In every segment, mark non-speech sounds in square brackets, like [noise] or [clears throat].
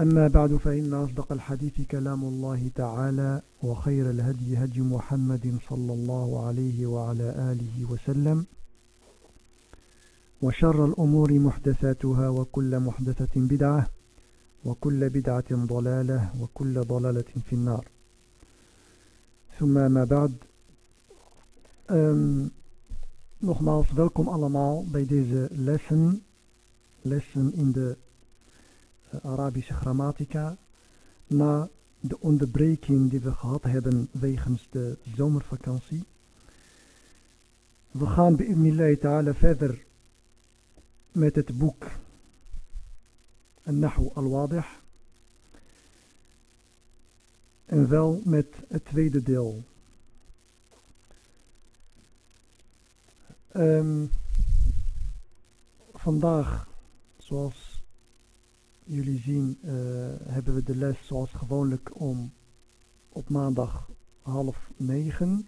أما بعد فإن أصدق الحديث كلام الله تعالى وخير الهدي هدي محمد صلى الله عليه وعلى آله وسلم وشر الأمور محدثاتها وكل محدثة بدعة وكل بدعة ضلالة وكل ضلالة في النار. ثم ما بعد um, Nogmaals, welkom allemaal bij deze lessen, lessen in de Arabische grammatica. Na de onderbreking die we gehad hebben wegens de zomervakantie. We gaan Ibn ta'ala verder met het boek Nahu al-Wadih. En wel met het tweede deel. Um, vandaag, zoals jullie zien, uh, hebben we de les zoals gewoonlijk om op maandag half negen.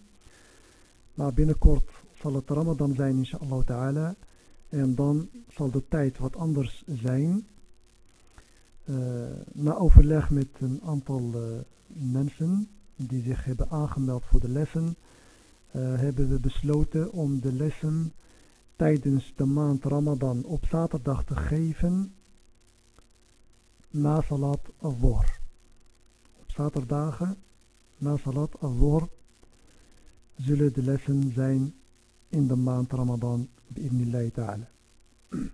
Maar binnenkort zal het Ramadan zijn, inshallah ta'ala. En dan zal de tijd wat anders zijn. Uh, na overleg met een aantal uh, mensen die zich hebben aangemeld voor de lessen hebben we besloten om de lessen tijdens de maand Ramadan op zaterdag te geven na Salat al-Dhuhr. Op zaterdagen na Salat al-Dhuhr zullen de lessen zijn in de maand Ramadan bi'idnillahi ta'ala. [clears throat]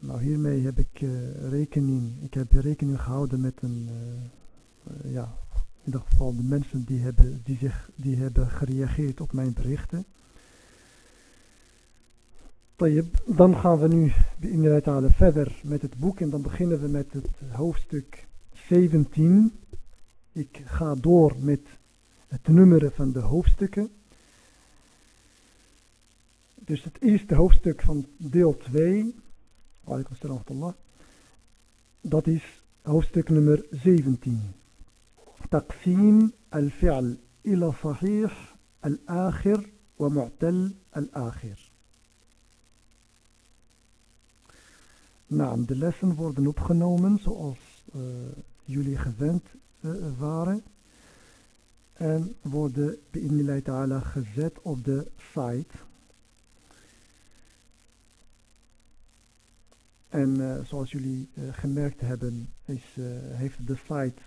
Nou hiermee heb ik uh, rekening, ik heb rekening gehouden met een, uh, ja, in ieder geval de mensen die hebben, die zich, die hebben gereageerd op mijn berichten. Dan gaan we nu inderdaad verder met het boek en dan beginnen we met het hoofdstuk 17. Ik ga door met het nummeren van de hoofdstukken. Dus het eerste hoofdstuk van deel 2, dat is hoofdstuk nummer 17. Taqsim al-fi'l ila sahih al-akhir wa mu'tal al-akhir. Nou, de lessen worden opgenomen zoals uh, jullie gewend uh, waren. En worden bij ta'ala gezet op de site. En uh, zoals jullie gemerkt hebben, is, heeft de site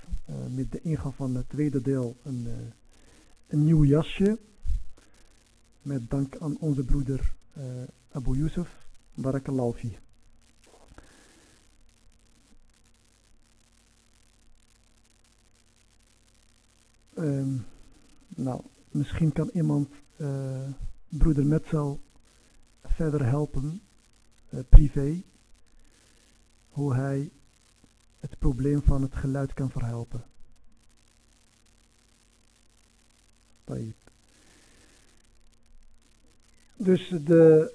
met de ingang van het tweede deel een, een nieuw jasje. Met dank aan onze broeder Abu Yusuf. Barakallahu Um, nou, misschien kan iemand uh, broeder Metzel verder helpen, uh, privé, hoe hij het probleem van het geluid kan verhelpen. Dus de,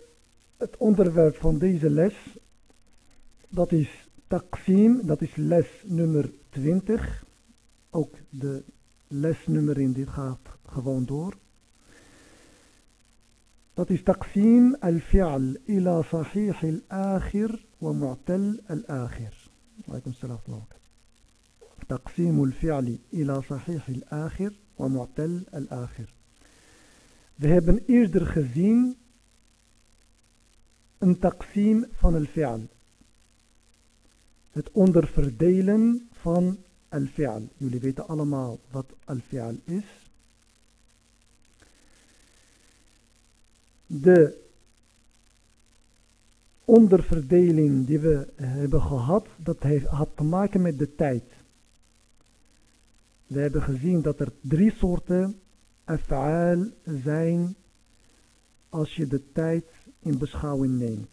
het onderwerp van deze les, dat is Taksim, dat is les nummer 20. Ook de lesnummer in dit gaat gewoon door. Dat is Taksim al-fi'al ila sahih al-akhir wa mu'tal al-akhir. السلام ورحمة الله تقسيم الفعل إلى صحيح الآخر ومعتل الآخر We hebben eerder gezien een taqsim van al-fi'al. Het onderverdelen van al-fi'al. Jullie weten allemaal wat al-fi'al is. De onderverdeling die we hebben gehad, dat heeft, had te maken met de tijd. We hebben gezien dat er drie soorten af'aal zijn als je de tijd in beschouwing neemt.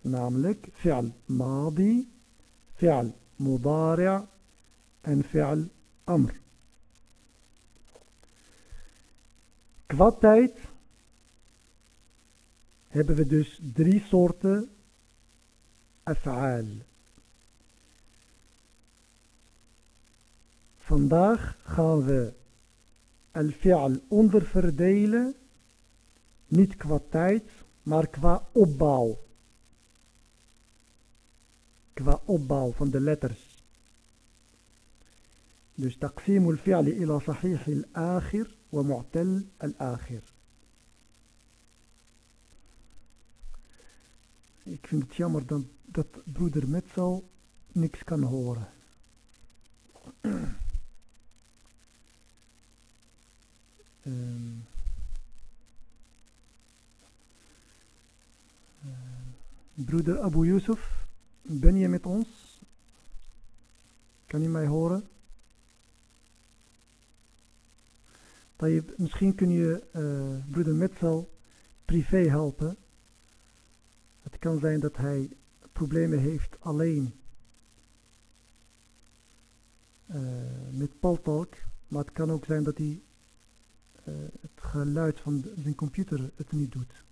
Namelijk fi'al madi, fi'al mudari' en fi'al amr. Qua tijd hebben we dus drie soorten af'aal. Vandaag gaan we al-fi'al onderverdelen, niet qua tijd, maar qua opbouw. Qua opbouw van de letters. Dus taqsim al-fi'al ila sahih al-akhir. Ik vind het jammer dat, dat broeder Metzel niks kan horen. um, uh, broeder Abu Yusuf, ben je met ons? Kan je mij horen? Tayyip, misschien kun je uh, broeder Metzel privé helpen. Het kan zijn dat hij problemen heeft alleen uh, met Paltalk. Maar het kan ook zijn dat hij uh, het geluid van zijn computer het niet doet.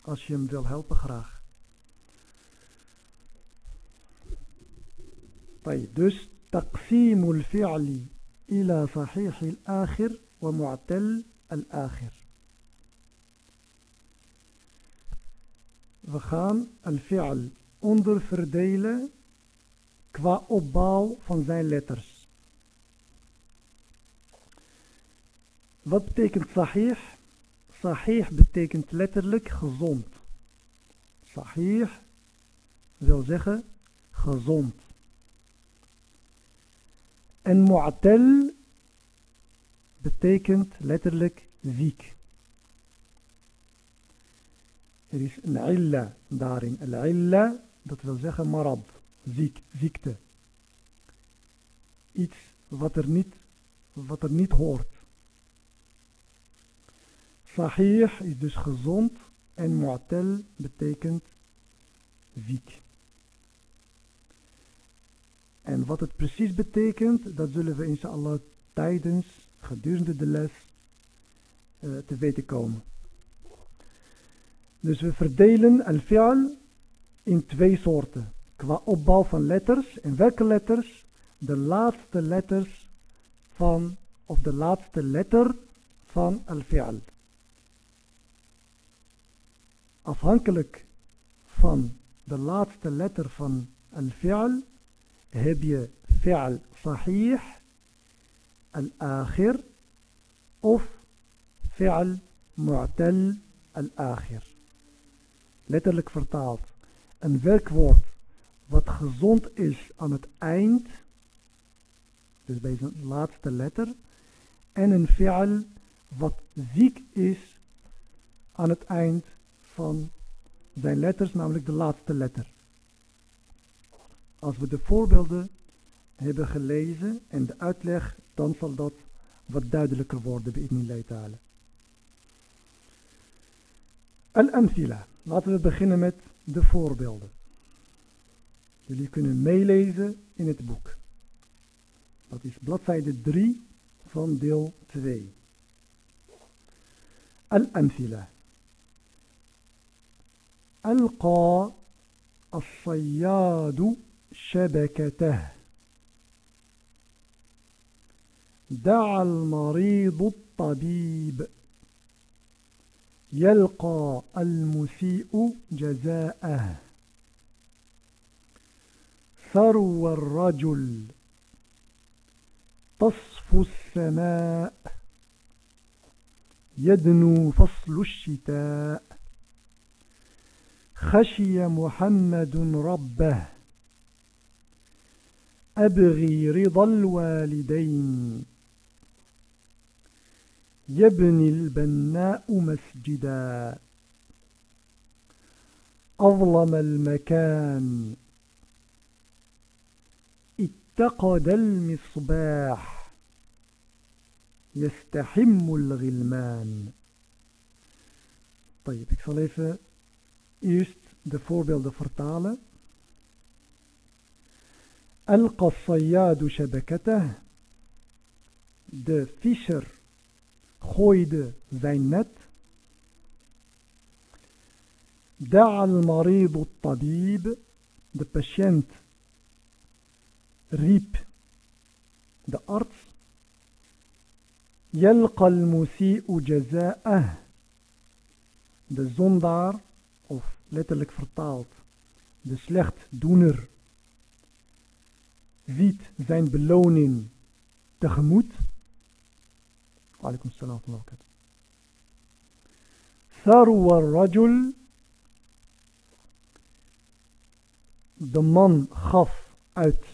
Als je hem wil helpen, graag. طيب dus تقسيم الفعل إلى صحيح الآخر ومعتل الآخر We gaan al-fi'al onderverdelen qua opbouw van zijn letters. Wat betekent sahih? Sahih betekent letterlijk gezond. Sahih wil zeggen gezond. En mu'tal betekent letterlijk ziek. Er is een illa daarin. Al-illa, dat wil zeggen marad, ziek, ziekte. Iets wat er niet, wat er niet hoort. Sahih is dus gezond en mu'tal betekent ziek. En wat het precies betekent, dat zullen we inshallah tijdens, gedurende de les, uh, te weten komen. Dus we verdelen al-fi'al in twee soorten. Qua opbouw van letters. En welke letters? De laatste letters van, of de laatste letter van al-fi'al. Afhankelijk van de laatste letter van al-fi'al heb je fi'al sahih, al-akhir of fi'al mu'tal al-akhir. Letterlijk vertaald. Een werkwoord wat gezond is aan het eind, dus bij zijn laatste letter, en een fi'al wat ziek is aan het eind van zijn letters, namelijk de laatste letter. Als we de voorbeelden hebben gelezen en de uitleg, dan zal dat wat duidelijker worden bij Ibn Ta'ala. Al-Amthila. Laten we beginnen met de voorbeelden. Jullie kunnen meelezen in het boek. Dat is bladzijde 3 van deel 2. Al-Amthila. Al-Qa as-Sayyadu شبكته. دعا المريض الطبيب. يلقى المسيء جزاءه. ثروى الرجل. تصفو السماء. يدنو فصل الشتاء. خشي محمد ربه. أبغي رضا الوالدين. يبني البناء مسجدا. أظلم المكان. اتقد المصباح. يستحم الغلمان. طيب ik zal eerst de voorbeelden vertalen. ألقى الصياد شبكته de visser gooide zijn net. دعا المريض الطبيب de patiënt riep de arts يلقى المسيء جزاءه de zondaar of letterlijk vertaald de slechtdoener ziet zijn beloning tegemoet. Alaikum salam wa Sarwa rajul. De man gaf uit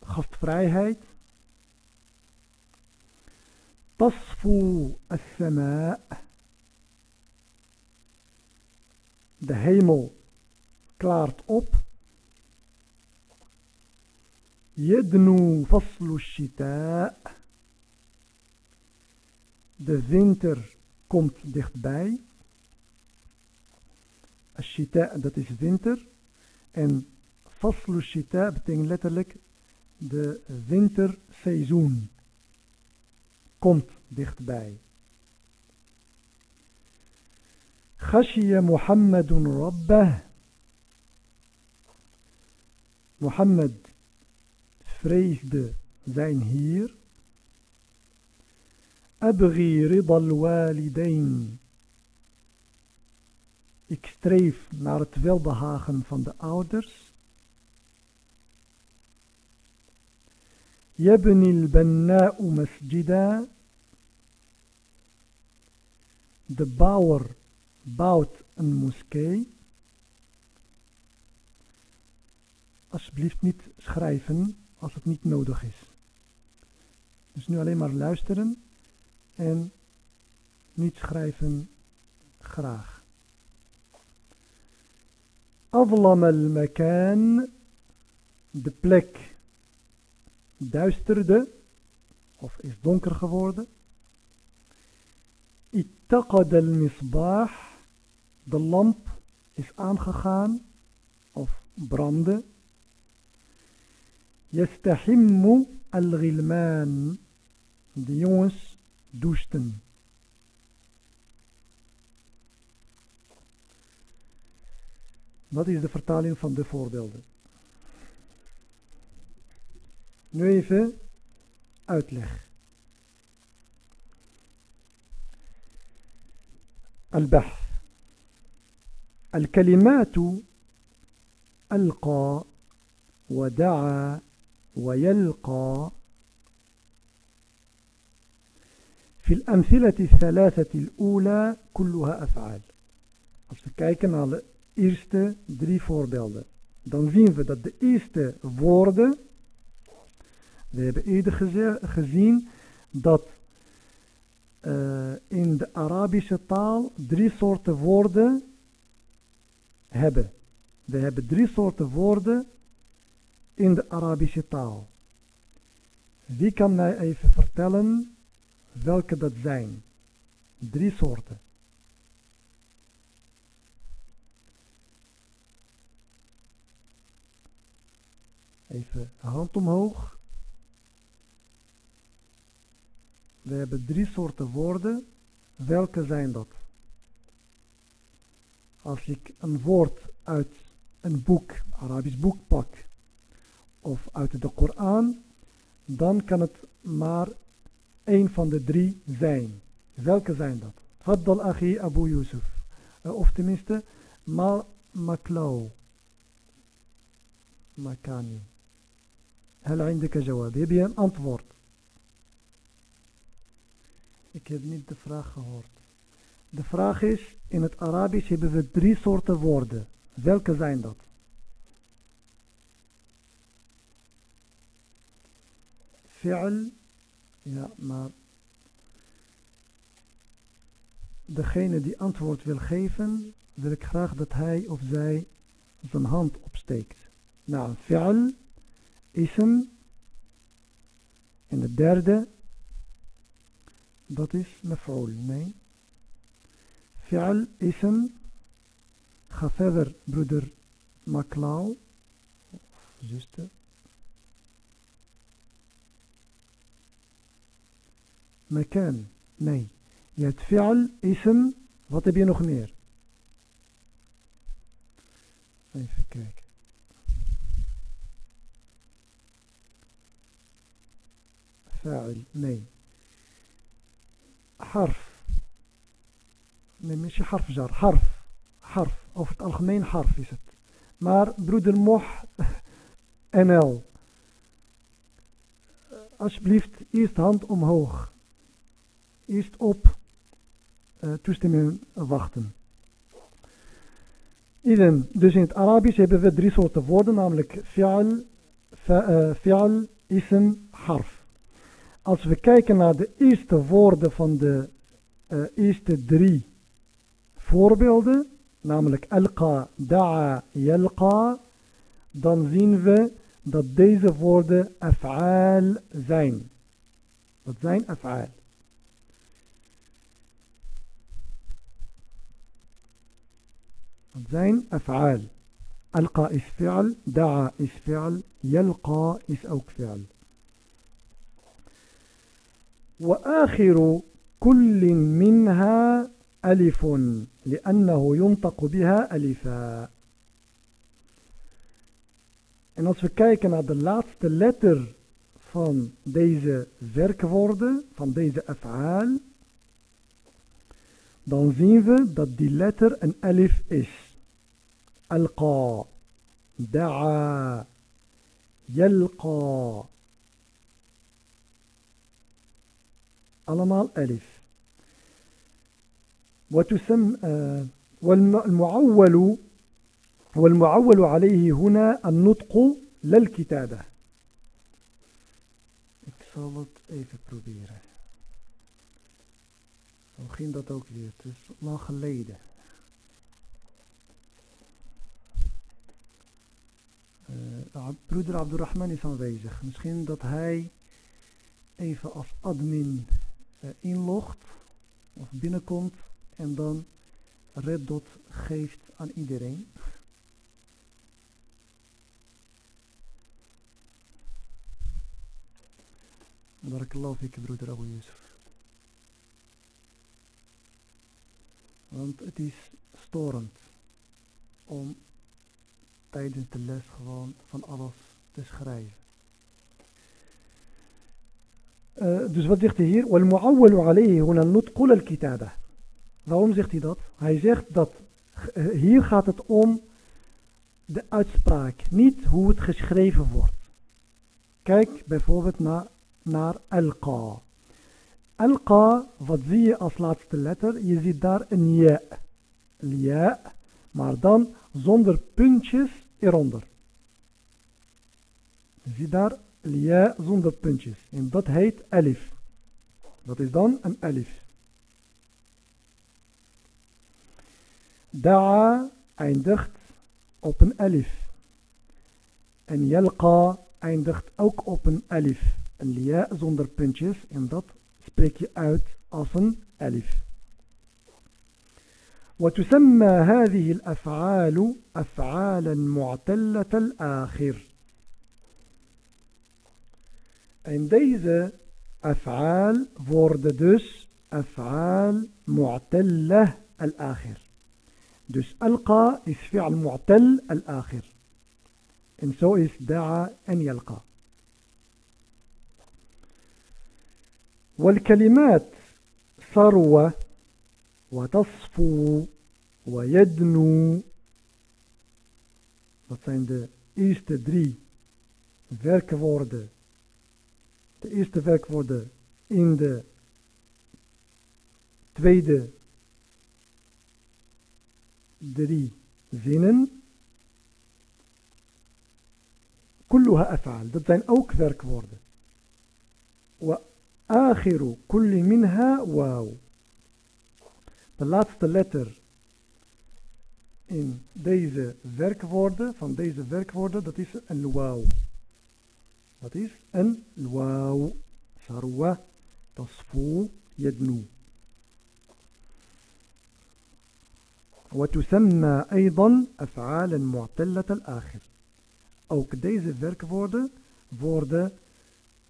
gastvrijheid. Tasfu as-sama' De hemel klaart op. Yednu faslu shita. De winter komt dichtbij. Ashita, dat is winter. En faslu shita betekent letterlijk de winterseizoen komt dichtbij. Khashiya Muhammadun Rabbah. Mohammed vreesde zijn Heer. Abghi ridal walidain. Ik streef naar het welbehagen van de ouders. يبني البناء مسجدا De bouwer bouwt een moskee. Alsjeblieft niet schrijven als het niet nodig is. Dus nu alleen maar luisteren en niet schrijven graag. Avlam al-makan, de plek duisterde of is donker geworden. Ittaqad al-misbah, de lamp is aangegaan of brandde. يستحم الغلمان de jongens douchten. Wat is de vertaling van de voorbeelden? Nu even uitleg. البحث الكلمات ألقى ودعا ويلقى في الأمثلة الثلاثة الأولى كلها أفعال Als we kijken naar de eerste drie voorbeelden. Dan zien we dat de eerste woorden, we hebben eerder gezien dat uh, in de Arabische taal drie soorten woorden hebben. We hebben drie soorten woorden in de Arabische taal. Wie kan mij even vertellen welke dat zijn? Drie soorten. Even hand omhoog. We hebben drie soorten woorden. Welke zijn dat? Als ik een woord uit een boek, Arabisch boek pak, of uit de Koran, dan kan het maar één van de drie zijn. Welke zijn dat? Faddal Achi Abu Yusuf. Uh, of tenminste, Ma Maklauw. Makani. هل عندك جواب heb je een antwoord ik heb niet de vraag gehoord de vraag is in het Arabisch hebben we drie soorten woorden welke zijn dat Fi'l ja maar degene die antwoord wil geven wil ik graag dat hij of zij zijn hand opsteekt nou fi'l ism. En de derde, dat is maf'ul. Nee. Fi'al ism. Ga verder, broeder Maklauw. Of zuster. Mekan. Nee. Je hebt fi'al, ism. Wat heb je nog meer? Even kijken. Fa'il, nee. Harf. Nee, misschien harf jar. Harf. Harf. Over het algemeen harf is het. Maar broeder Moh [laughs] NL. Alsjeblieft, eerst hand omhoog. Eerst op uh, toestemming wachten. Iden, dus in het Arabisch hebben we drie soorten woorden, namelijk fi'al, uh, fi'al, ism, harf. Als we kijken naar de eerste woorden van de uh, eerste drie voorbeelden, namelijk alqa, da'a, yalqa, dan zien we dat deze woorden af'aal zijn. Dat zijn af'aal. زين أفعال. ألقى إس فعل؟ دعا إس فعل؟ يلقى إس أوك فعل. وآخر كل منها ألف لأنه ينطق بها ألفا En als we kijken naar de laatste letter van deze werkwoorden, van deze afhaal, dan zien we dat die letter een alif is. Alqa, da'a, yalqa. allemaal alif. وتسمى والمعول والمعول عليه هنا النطق للكتابة ik zal hoe ging dat ook weer het is lang geleden uh, broeder Abdurrahman is aanwezig misschien dat hij even als admin uh, inlogt of binnenkomt en dan Red Dot geeft aan iedereen. Barakallahu fik broeder Abu Yusuf. Want het is storend om tijdens de les gewoon van alles te schrijven. Uh, dus wat zegt hij hier? وَالْمُعَوَّلُ عَلَيْهِ هُنَا النُّطْقُ لَلْكِتَابَةِ Waarom zegt hij dat? Hij zegt dat uh, hier gaat het om de uitspraak, niet hoe het geschreven wordt. Kijk bijvoorbeeld naar, naar alqa. Alqa, wat zie je als laatste letter? Je ziet daar een ja. Ja, maar dan zonder puntjes eronder. Je ziet daar ja zonder puntjes. En dat heet alif. Dat is dan een alif. Da'a eindigt op een alif. En yalqa eindigt ook op een alif. Een lia zonder puntjes. En dat spreek je uit als een alif. وتسمى هذه الأفعال أفعالا معتلة الآخر En deze af'aal worden dus af'aal mu'tallah al-akhir. Dus alqa is fi'al mu'tal al-akhir. En zo is da'a en yalqa. والكلمات ثروة وتصفو ويدنو dat zijn de eerste drie werkwoorden de eerste werkwoorden in de tweede drie zinnen. كلها أفعال dat zijn ook werkwoorden وآخر كل منها واو de laatste letter in deze werkwoorden van deze werkwoorden dat is een wauw Dat is een wauw. Sarwa, tasfu, yadnu. وتسمى أيضا أفعالا معتلة الآخر ook deze werkwoorden worden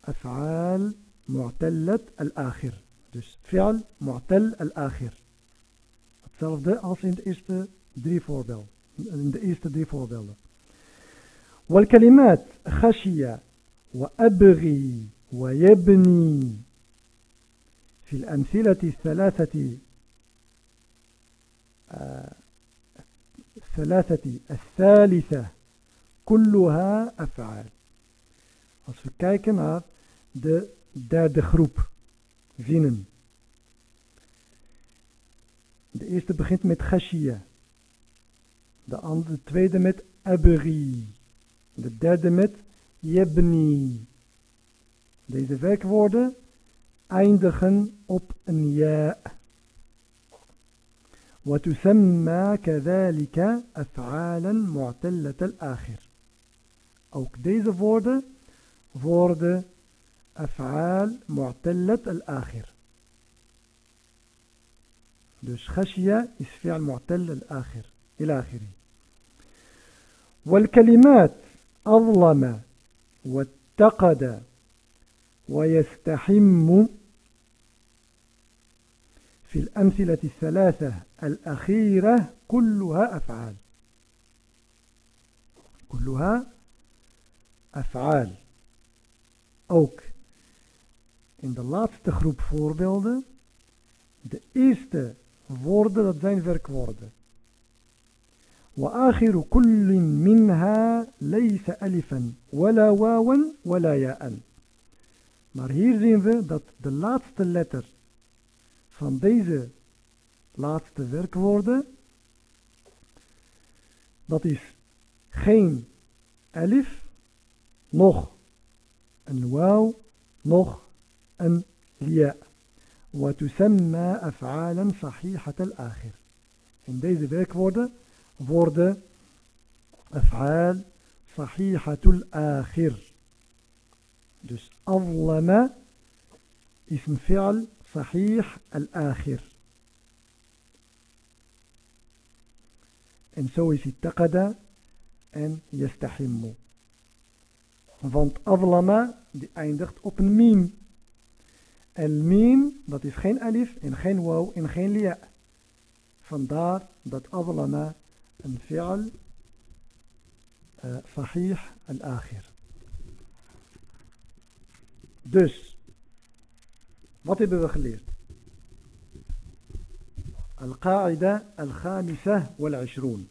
أفعال معتلة الآخر. فعل معتل الآخر. Hetzelfde als in de eerste drie voorbeelden. In de eerste drie voorbeelden. والكلمات خشية وأبغي ويبني في الأمثلة الثلاثة آه، الثلاثة الثالثة كلها أفعال. Als we kijken derde groep zinnen. De eerste begint met khashia. De, andere, de tweede met abri. De derde met yebni. Deze werkwoorden eindigen op een ja. وتسمى كذلك أفعالا معتلة الآخر Ook deze woorden worden أفعال معتلة الآخر. Dus خشية is فعل معتل الآخر إلى آخره. والكلمات أظلم واتقد ويستحم في الأمثلة الثلاثة الأخيرة كلها أفعال. كلها أفعال. ook in de laatste groep voorbeelden de eerste woorden dat zijn werkwoorden وآخر كل منها ليس ألفا ولا واوا ولا ياء maar hier zien we dat de laatste letter van deze laatste werkwoorden, dat is geen elif, nog een wauw, nog أم الياء وتسمى أفعالا صحيحة الآخر. عندئذ ذلك ورد ورد أفعال صحيحة الآخر. دس أظلم اسم فعل صحيح الآخر. إن سويس اتقد أن يستحم Want avlama, die eindigt op een meme. En miem dat is geen alif en geen waw en geen lia vandaar dat adlama een fi'al uh, al-akhir dus wat hebben we geleerd? Al-Qaida al-Khamisa wal-Ashrun.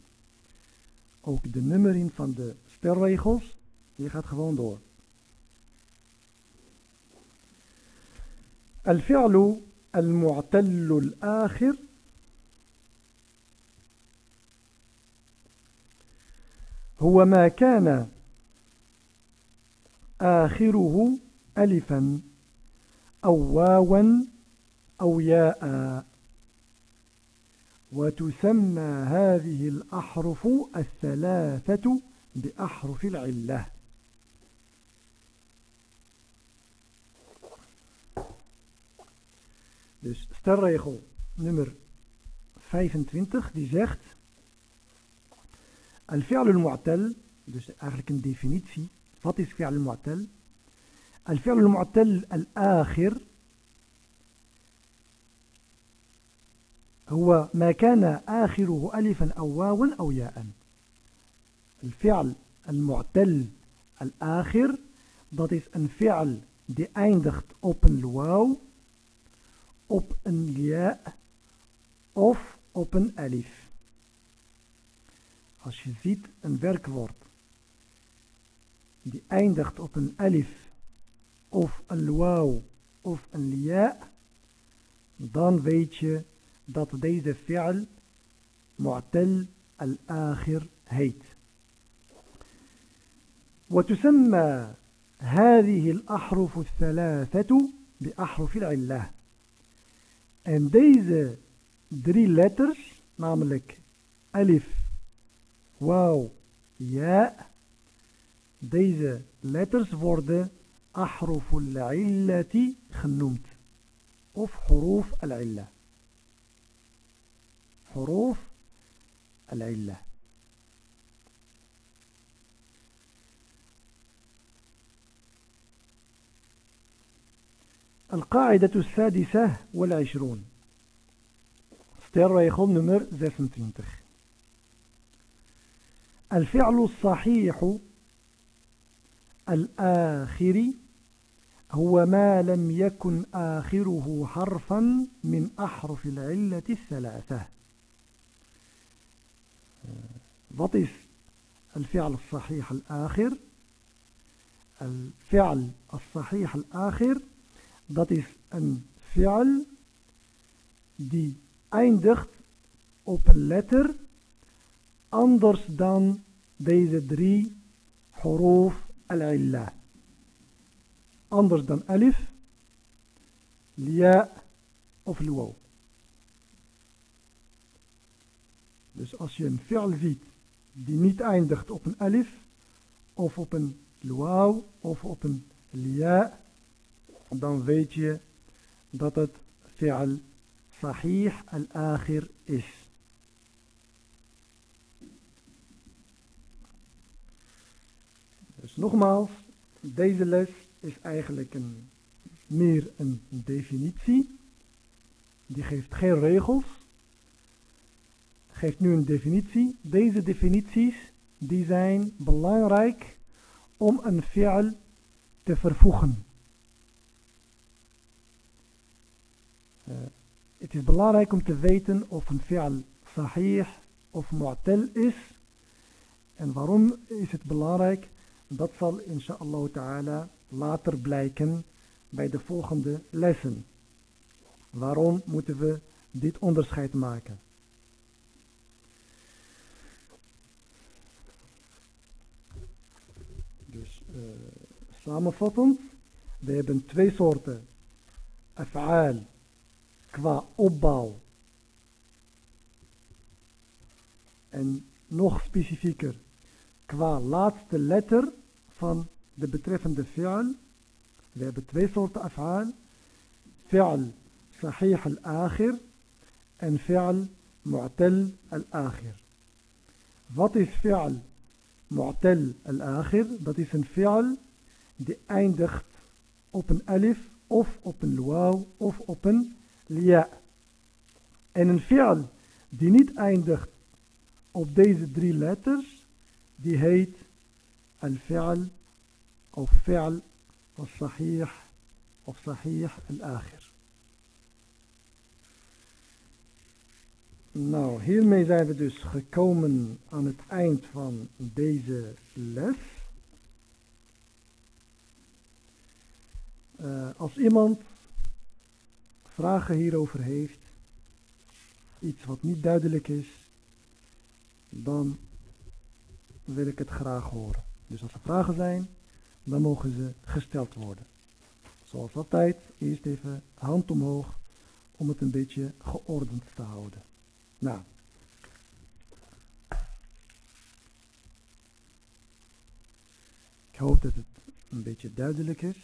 Ook de nummering van de spelregels, die gaat gewoon door. الفعل المعتل الآخر هو ما كان آخره ألفا أو واوا أو ياء. وتسمى هذه الأحرف الثلاثة بأحرف العلة. Dus stelregel nummer 25 die zegt Al-fi'l al-mu'tal, dus eigenlijk een definitie. Wat is fi'l al-mu'tal? الفعل المعتل الآخر هو ما كان آخره ألفا أو واوا أو ياء الفعل المعتل الآخر dat is een fi'al die eindigt op een op een ja of op een alif. Als je ziet een werkwoord die eindigt op een alif of een wauw of een lia, dan weet je dat deze fi'al mu'tal al-akhir heet. وتسمى هذه الأحرف الثلاثة بأحرف العلة en deze drie letters namelijk alif, wauw, ja deze letters worden أحرف العلة خنومت of حروف العلة حروف العلة القاعدة السادسة والعشرون. stelregel nummer 26 الفعل الصحيح الآخر هو ما لم يكن آخره حرفا من أحرف العلة الثلاثة. Wat الفعل الصحيح الآخر. الفعل الصحيح الآخر dat is een fi'al die eindigt op een letter anders dan deze drie huruf al-illa. Anders dan alif, lia of luwaw. Dus als je een fi'al ziet die niet eindigt op een alif of op een luwaw of op een lia, dan weet je dat het fi'al sahih al-akhir is. Dus nogmaals, deze les is eigenlijk een, meer een definitie. Die geeft geen regels. Geeft nu een definitie. Deze definities die zijn belangrijk om een fi'al te vervoegen. Uh, het is belangrijk om te weten of een fi'al sahih of mu'tal is. En waarom is het belangrijk? Dat zal inshallah ta'ala later blijken bij de volgende lessen. Waarom moeten we dit onderscheid maken? Dus uh, samenvattend, we hebben twee soorten af'aal qua opbouw. En nog specifieker, qua laatste letter van de betreffende fi'al. We hebben twee soorten af'aal. Fi'al sahih al-akhir en fi'al mu'tal al-akhir. Wat is fi'al mu'tal al-akhir? Dat is een fi'al die eindigt op een alif of op een luau of op een lia. En een fi'al die niet eindigt op deze drie letters, die heet al-fi'al of fi'al al-sahih of sahih al-akhir. Nou, hiermee zijn we dus gekomen aan het eind van deze les. Uh, als iemand vragen hierover heeft, iets wat niet duidelijk is, dan wil ik het graag horen. Dus als er vragen zijn, dan mogen ze gesteld worden. Zoals altijd, eerst even hand omhoog om het een beetje geordend te houden. Nou. Ik hoop dat het een beetje duidelijk is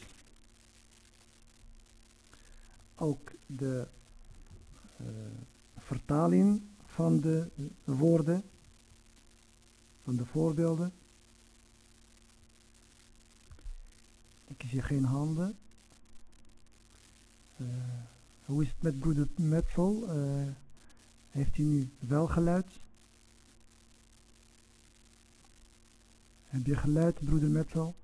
ook de uh, vertaling van de woorden, van de voorbeelden. Ik zie geen handen. Uh, hoe is het met broeder Metzel? Uh, heeft hij nu wel geluid? Heb je geluid, broeder Metzel?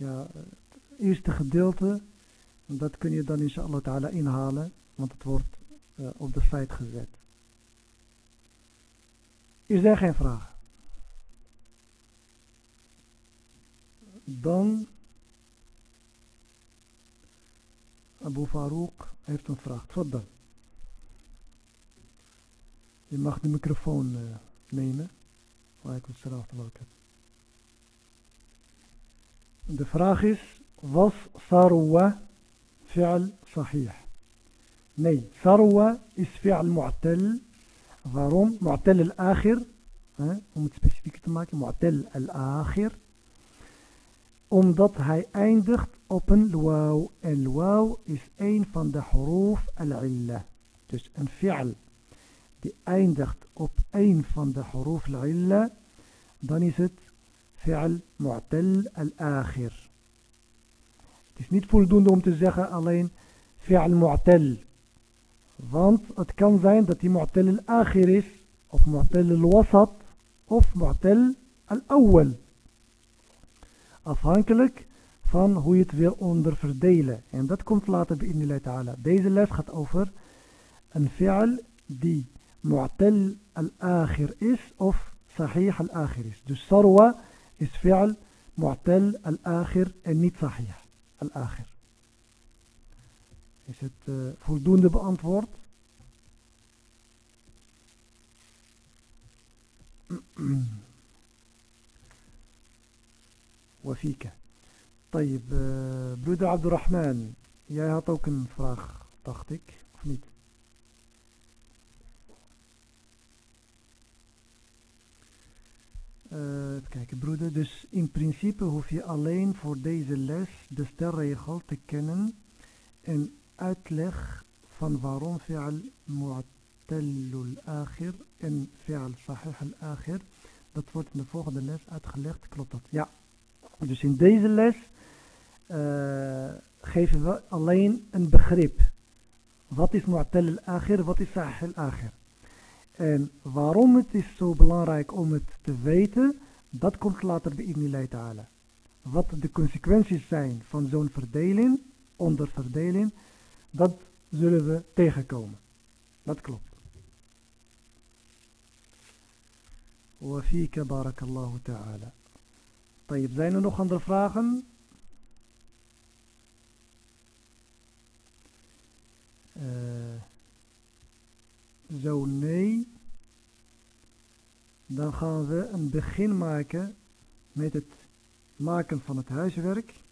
Ja, het eerste gedeelte, dat kun je dan inshallah ta'ala inhalen, want het wordt uh, op de site gezet. Is er geen vraag? Dan Abu Farouk heeft een vraag. Tfaddal. Je mag de microfoon uh, nemen. De vraag is, was sarwa fi'al sahih? Nee, sarwa is fi'al mu'tal. Waarom? Mu'tal al-akhir. Om het specifiek te maken, mu'tal al-akhir. Omdat hij eindigt op een luau. En luau is een van de huruf al-illa. Dus een fi'al die eindigt op een van de huruf. Dan is het fi'al mu'tal al-akhir. Het is niet voldoende om te zeggen alleen fi'al mu'tal. Want het kan zijn dat die mu'tal al-akhir is. Of mu'tal al-wasat. Of mu'tal al-awwal. Afhankelijk van hoe je het wil onderverdelen. En dat komt later bij Inilay Ta'ala. Deze les gaat over een fi'al die معتل الآخر إس أوف صحيح الآخر إس دو الثروة إس فعل؟ معتل الآخر النيت صحيح الآخر. إس ات فلدون بأنتورد وفيك طيب بلود عبد الرحمن يا هاتوكن فراخ طاقتك نيت even kijken broeder. Dus in principe hoef je alleen voor deze les de stelregel te kennen en uitleg van waarom fi'al mu'tallul akhir en fi'al sahih al akhir. Dat wordt in de volgende les uitgelegd. Klopt dat? Ja. Dus in deze les uh, geven we alleen een begrip. Wat is mu'tal al-akhir, wat is sahih al-akhir. En waarom het is zo belangrijk om het te weten, dat komt later bij Ibn ta'ala. Wat de consequenties zijn van zo'n verdeling, onderverdeling, dat zullen we tegenkomen. Dat klopt. وفيك بارك الله تعالى طيب zijn er nog andere vragen? Uh, zo nee. Dan gaan we een begin maken met het maken van het huiswerk.